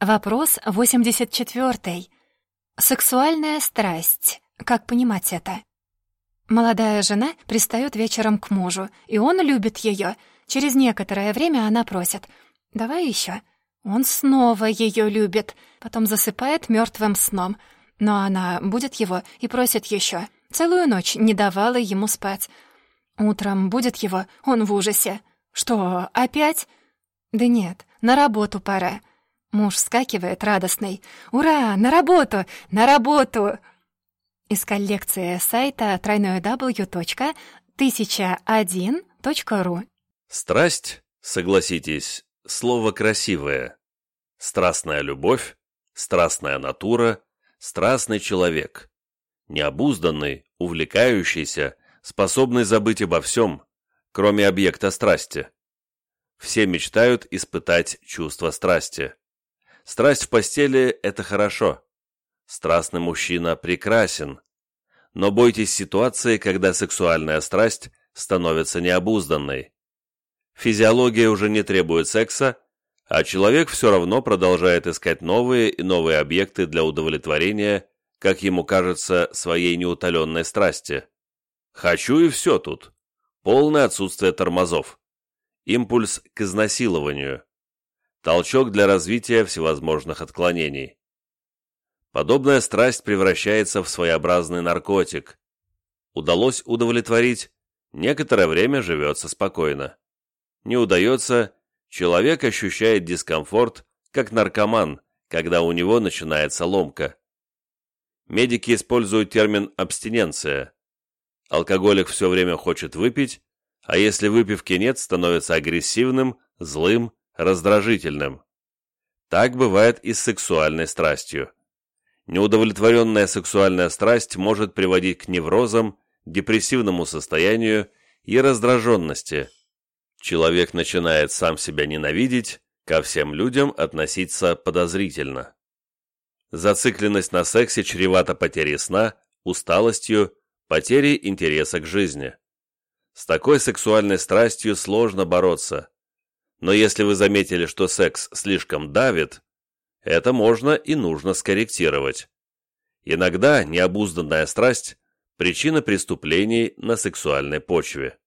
Вопрос 84. Сексуальная страсть. Как понимать это? Молодая жена пристает вечером к мужу, и он любит ее. Через некоторое время она просит «давай еще». Он снова ее любит, потом засыпает мертвым сном. Но она будет его и просит еще. Целую ночь не давала ему спать. Утром будет его, он в ужасе. «Что, опять?» «Да нет, на работу пора». Муж вскакивает радостный. «Ура! На работу! На работу!» Из коллекции сайта www.1001.ru Страсть, согласитесь, слово красивое. Страстная любовь, страстная натура, страстный человек. Необузданный, увлекающийся, способный забыть обо всем, кроме объекта страсти. Все мечтают испытать чувство страсти. Страсть в постели – это хорошо. Страстный мужчина прекрасен. Но бойтесь ситуации, когда сексуальная страсть становится необузданной. Физиология уже не требует секса, а человек все равно продолжает искать новые и новые объекты для удовлетворения, как ему кажется, своей неутоленной страсти. «Хочу и все тут». Полное отсутствие тормозов. Импульс к изнасилованию. Толчок для развития всевозможных отклонений. Подобная страсть превращается в своеобразный наркотик. Удалось удовлетворить, некоторое время живется спокойно. Не удается, человек ощущает дискомфорт, как наркоман, когда у него начинается ломка. Медики используют термин «абстиненция». Алкоголик все время хочет выпить, а если выпивки нет, становится агрессивным, злым, раздражительным. Так бывает и с сексуальной страстью. Неудовлетворенная сексуальная страсть может приводить к неврозам, депрессивному состоянию и раздраженности. Человек начинает сам себя ненавидеть, ко всем людям относиться подозрительно. Зацикленность на сексе чревата потерей сна, усталостью, потерей интереса к жизни. С такой сексуальной страстью сложно бороться. Но если вы заметили, что секс слишком давит, это можно и нужно скорректировать. Иногда необузданная страсть – причина преступлений на сексуальной почве.